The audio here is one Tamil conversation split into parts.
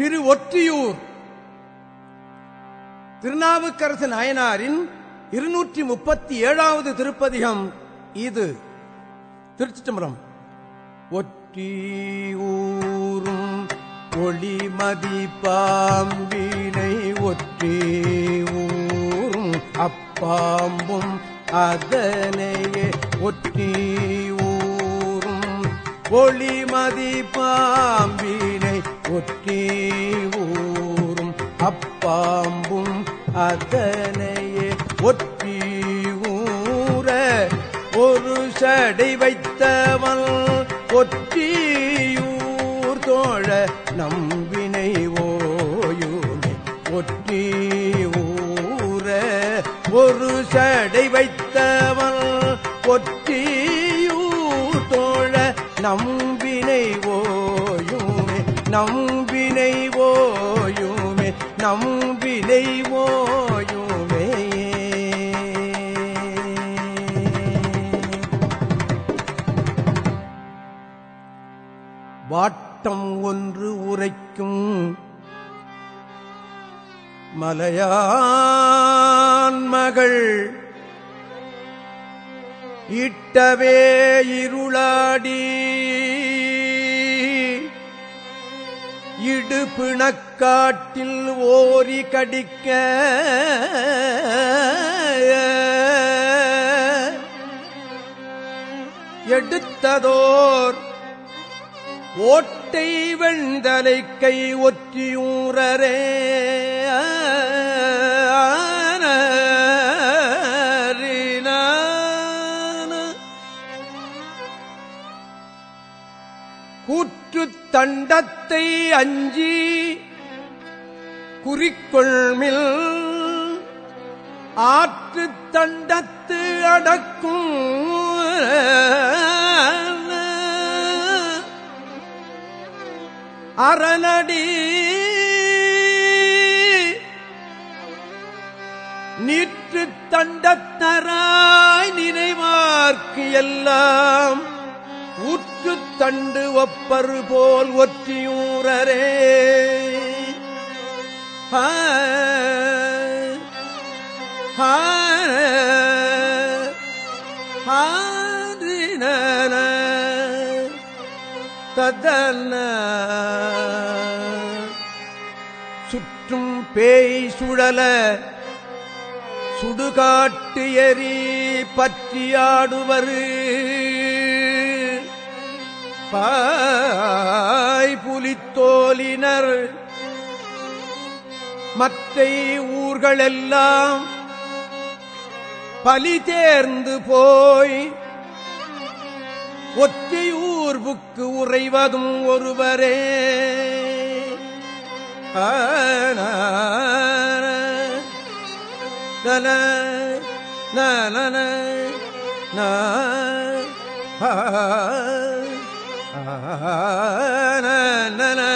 திரு ஒற்றியூர் திருநாவுக்கரசு நாயனாரின் இருநூற்றி முப்பத்தி ஏழாவது திருப்பதிகம் இது. திருச்சிட்டம்பரம் ஒற்றியூரும் ஒளிமதி பாம்பினை ஒற்றி ஊரும் அப்பாம்பும் அதனையே ஒற்றி ஊரும் ஒளிமதி பாம்பி ஒற்றி ஊரும் அப்பாம்பும் அதனையே ஒற்றி ஊர ஒரு சடை வைத்தவன் ஒற்றியூர் தோழ நம்பினை ஓயுமே. ஒற்றி ஊர ஒரு சடை வைத்தவன் ஒற்றியூர் தோழ நம்பினை நம் நம்பினை ஓயுமே வாட்டம் ஒன்று உரைக்கும் மலையான் மகள். இட்டவே இருளாடி. காட்டில் ஓரி கடிக்க எடுத்ததோர் ஓட்டை வெண்தலை கை ஒற்றியூரரே கூற்று தண்டத்தை அஞ்சி குறிக்கொள்மில் ஆற்று தண்டத்து அடக்கும். அரணடி நீற்று தண்டத்தராய் நினைவார்க்கு எல்லாம் ஊற்று தண்டு ஒப்பரு போல் ஒற்றியூரரே. ஆ, ததன சுற்றும் பேய் சுழல சுடுகாட்டு எரி பற்றியாடுவரு. பாய் புலித்தோலினர் மற்ற ஊர்களெல்லாம் பலி தேர்ந்து போய் ஒற்றையூர் புக்கு உறைவதும் ஒருவரே. ஆன நல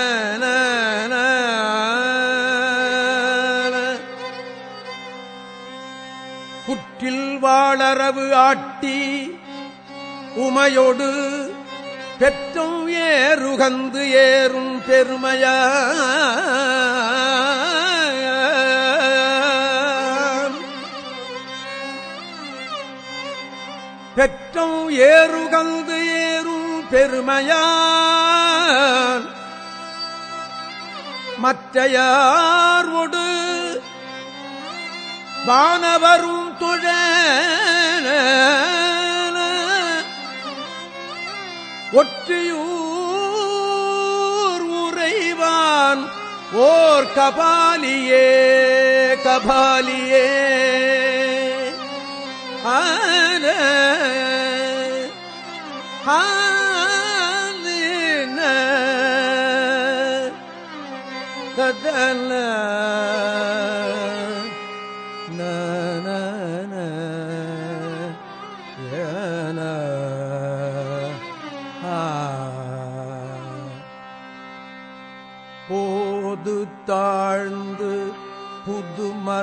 வாழறவு ஆட்டி உமையொடு பெற்றும் ஏறுகந்து ஏறும் பெருமையா பெற்றும் ஏறுகந்து ஏறும் பெருமையான் மற்றையார்வொடு வானவரும் துழ ஒற்றியூர் உறைவான் ஓர் கபாலியே கபாலியே ஆன ஆன கதன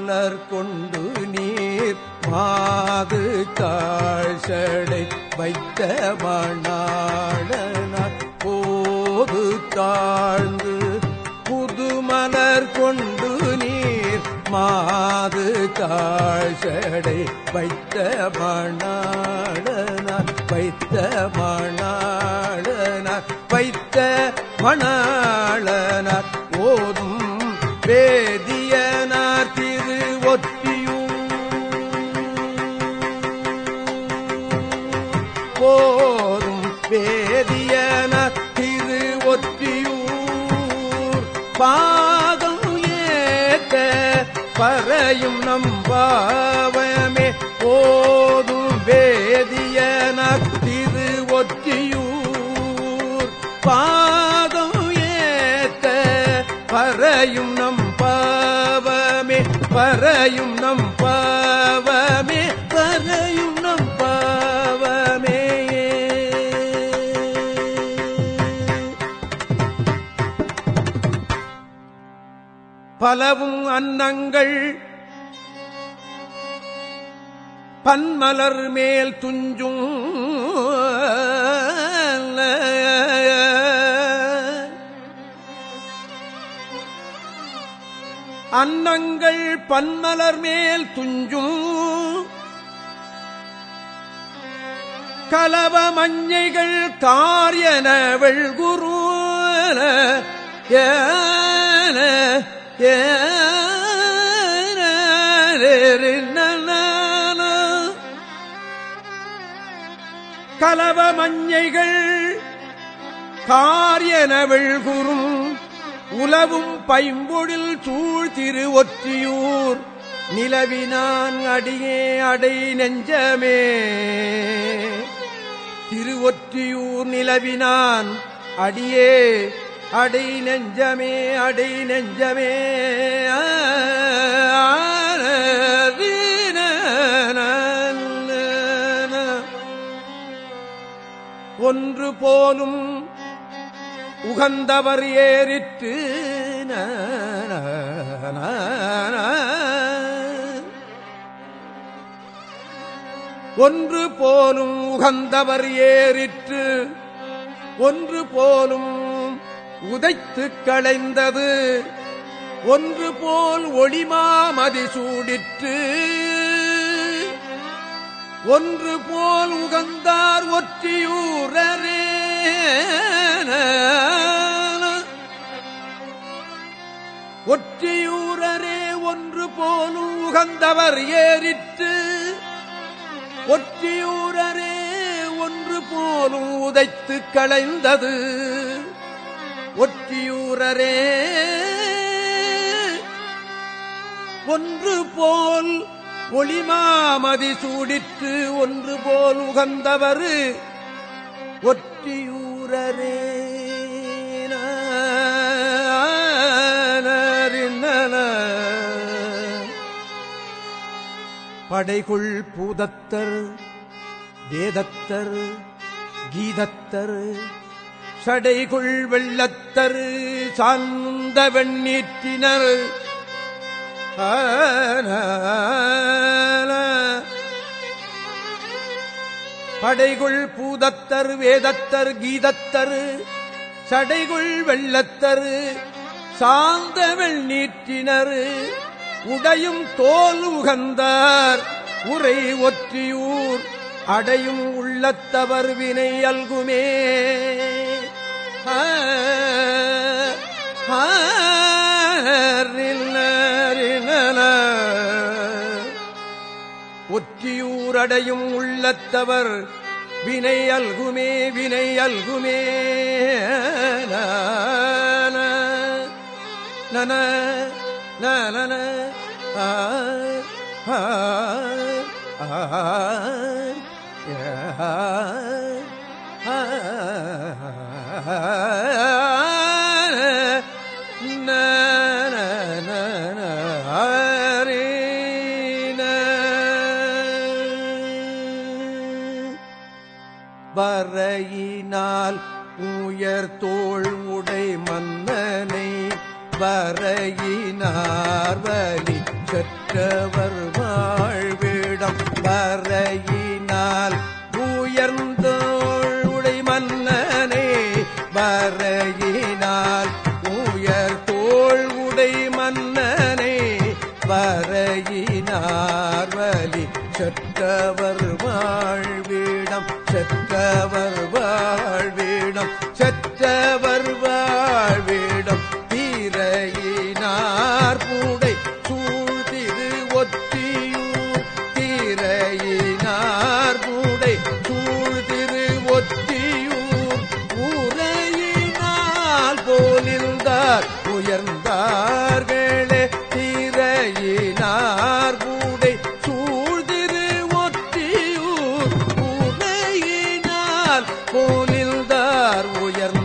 மலர் கொண்டு நீர் மாது தாழ்சடை வைத்த மணாடனார் போது தாழ்ந்து புதுமலர் கொண்டு நீர் மாது தாழ்சடை வைத்த மணாடனார் வைத்த மணாடனார் வைத்த மணாளனார். பாதம் ஏத்த பறையும் நம்பாவமே போதும் வேதியனார் திரு ஒற்றியூர். பாதம் ஏத்த பறையும் நம்பாவமே பறையும் நம்ப பலவும் அன்னங்கள் பன்மலர் மேல் துஞ்சும். அன்னங்கள் பன்மலர் மேல் துஞ்சும். கலவ மஞ்சைகள் காரியன வெள்குரு. ஏன கலவ மஞ்சைகள் காரியனவள் குறும் உலவும் பைம்பொழில் சூழ் திரு ஒற்றியூர். நிலவினான் அடியே அடை நெஞ்சமே. திருவொற்றியூர் நிலவினான் அடியே அடை நெஞ்சமே அடை நெஞ்சமே. ஒன்று போலும் உகந்தவர் ஏறிற்று. ஒன்று போலும் உகந்தவர் ஏறிற்று. ஒன்று போலும் உதைத்து களைந்தது. ஒன்று போல் ஒளிமாமதி சூடிற்று. ஒன்று போல் உகந்தார் ஒற்றியூரரே. ஒற்றியூரரே ஒன்று போலும் உகந்தவர் ஏறிற்று. ஒற்றியூரரே ஒன்று போலும் உதைத்து களைந்தது. ஒற்றியூரரே. ஒன்று போல் ஒளிமாமதி சூடிற்று ஒன்று போல் உகந்தவர் ஒற்றியூரரே. படைகுள் பூதத்தர் வேதத்தர் கீதத்தர் சடைகுள் வெள்ளத்தரு சார்ந்த வெண்ணீற்றினர். படைகுள் பூதத்தர் வேதத்தர் கீதத்தரு சடைகுள் வெள்ளத்தரு சார்ந்த வெண்ணீற்றினர் உடையும் தோல் உகந்தார் உரை ஒற்றியூர் அடையும் உள்ளத்தவர் வினை அல்குமே ஒற்றியூரடையும் உள்ளத்தவர். வினை அல்குமே வினை அல்குமே. நன நன ஆ ஆ ஆ வரையினால் உயர்தோள் உடை மன்னனை வரையினார் வலி கற்றவர் வாழ்விடம் வரைய செற்றவர் con humildad voy a